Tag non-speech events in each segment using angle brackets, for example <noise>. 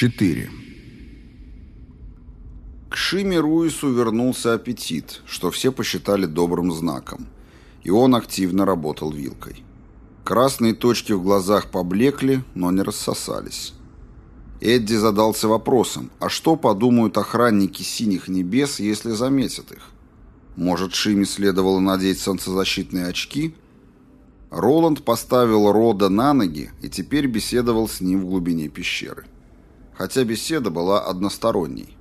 4. К Шиме Руису вернулся аппетит, что все посчитали добрым знаком, и он активно работал вилкой. Красные точки в глазах поблекли, но не рассосались. Эдди задался вопросом, а что подумают охранники синих небес, если заметят их? Может, Шиме следовало надеть солнцезащитные очки? Роланд поставил Рода на ноги и теперь беседовал с ним в глубине пещеры хотя беседа была односторонней.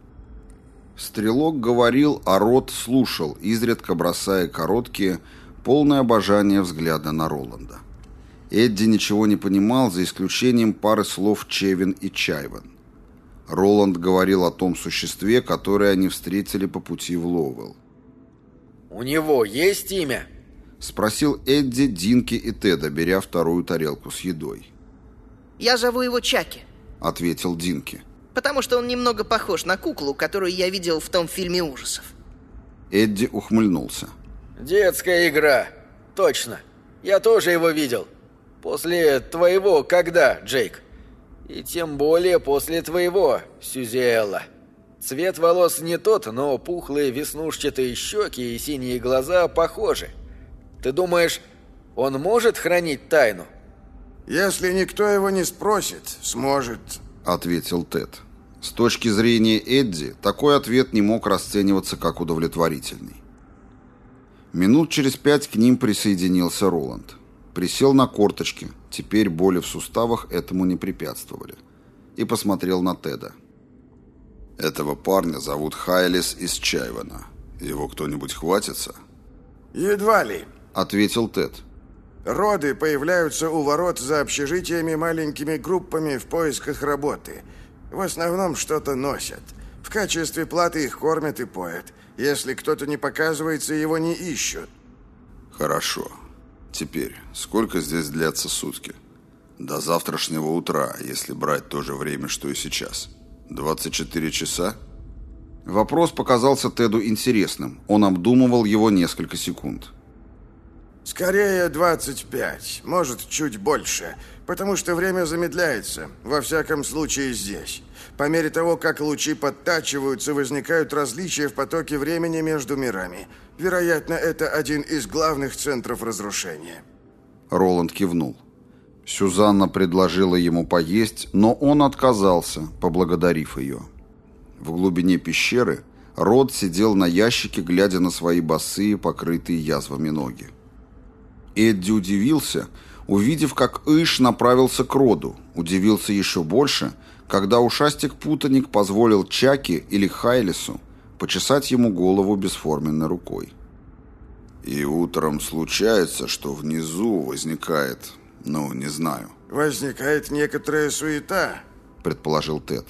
Стрелок говорил, а Рот слушал, изредка бросая короткие, полное обожание взгляда на Роланда. Эдди ничего не понимал, за исключением пары слов Чевин и Чайвен. Роланд говорил о том существе, которое они встретили по пути в Лоуэлл. «У него есть имя?» — спросил Эдди, Динки и Теда, беря вторую тарелку с едой. «Я зову его Чаки», — ответил Динки. «Потому что он немного похож на куклу, которую я видел в том фильме ужасов». Эдди ухмыльнулся. «Детская игра. Точно. Я тоже его видел. После твоего когда, Джейк? И тем более после твоего, Сюзиэлла. Цвет волос не тот, но пухлые веснушчатые щеки и синие глаза похожи. Ты думаешь, он может хранить тайну?» «Если никто его не спросит, сможет», — ответил Тед. С точки зрения Эдди, такой ответ не мог расцениваться как удовлетворительный. Минут через пять к ним присоединился Роланд. Присел на корточки, теперь боли в суставах этому не препятствовали, и посмотрел на Теда. «Этого парня зовут Хайлис из Чайвана. Его кто-нибудь хватится?» «Едва ли», — ответил Тед. Роды появляются у ворот за общежитиями маленькими группами в поисках работы. В основном что-то носят. В качестве платы их кормят и поят. Если кто-то не показывается, его не ищут. Хорошо. Теперь, сколько здесь длятся сутки? До завтрашнего утра, если брать то же время, что и сейчас. 24 часа? Вопрос показался Теду интересным. Он обдумывал его несколько секунд. Скорее 25, может, чуть больше, потому что время замедляется, во всяком случае здесь. По мере того, как лучи подтачиваются, возникают различия в потоке времени между мирами. Вероятно, это один из главных центров разрушения. Роланд кивнул. Сюзанна предложила ему поесть, но он отказался, поблагодарив ее. В глубине пещеры Род сидел на ящике, глядя на свои босые, покрытые язвами ноги. Эдди удивился, увидев, как Иш направился к роду. Удивился еще больше, когда ушастик-путаник позволил Чаки или Хайлису почесать ему голову бесформенной рукой. И утром случается, что внизу возникает, ну, не знаю. «Возникает некоторая суета», — предположил Тед.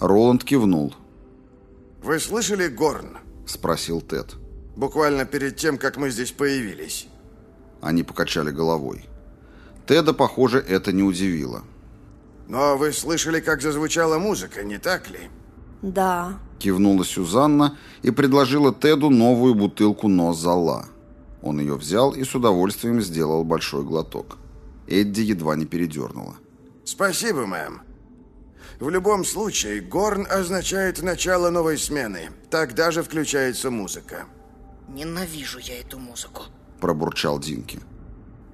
Роланд кивнул. «Вы слышали Горн?» — спросил Тед. «Буквально перед тем, как мы здесь появились». Они покачали головой. Теда, похоже, это не удивило. «Но вы слышали, как зазвучала музыка, не так ли?» «Да», — кивнула Сюзанна и предложила Теду новую бутылку Нозала. Он ее взял и с удовольствием сделал большой глоток. Эдди едва не передернула. «Спасибо, мэм. В любом случае, горн означает начало новой смены. Тогда же включается музыка». «Ненавижу я эту музыку», – пробурчал Динки.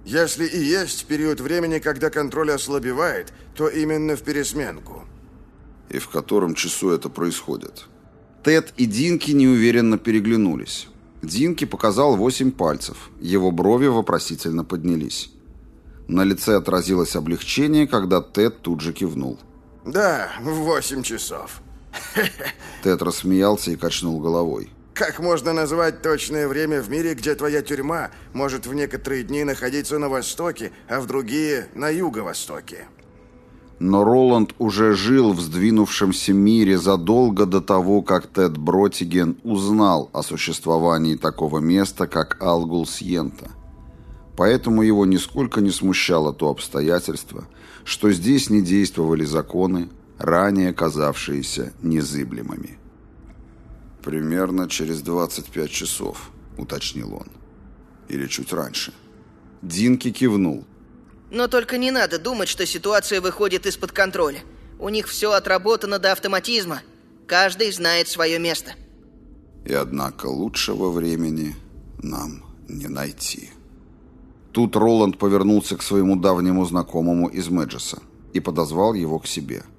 «Если и есть период времени, когда контроль ослабевает, то именно в пересменку». «И в котором часу это происходит?» Тед и Динки неуверенно переглянулись. Динки показал восемь пальцев. Его брови вопросительно поднялись. На лице отразилось облегчение, когда Тед тут же кивнул. «Да, в восемь часов». <laughs> Тед рассмеялся и качнул головой. Как можно назвать точное время в мире, где твоя тюрьма может в некоторые дни находиться на востоке, а в другие – на юго-востоке? Но Роланд уже жил в сдвинувшемся мире задолго до того, как Тед Бротиген узнал о существовании такого места, как Алгул-Сьента. Поэтому его нисколько не смущало то обстоятельство, что здесь не действовали законы, ранее казавшиеся незыблемыми. «Примерно через 25 часов», — уточнил он. «Или чуть раньше». Динки кивнул. «Но только не надо думать, что ситуация выходит из-под контроля. У них все отработано до автоматизма. Каждый знает свое место. И однако лучшего времени нам не найти. Тут Роланд повернулся к своему давнему знакомому из Мэджеса и подозвал его к себе –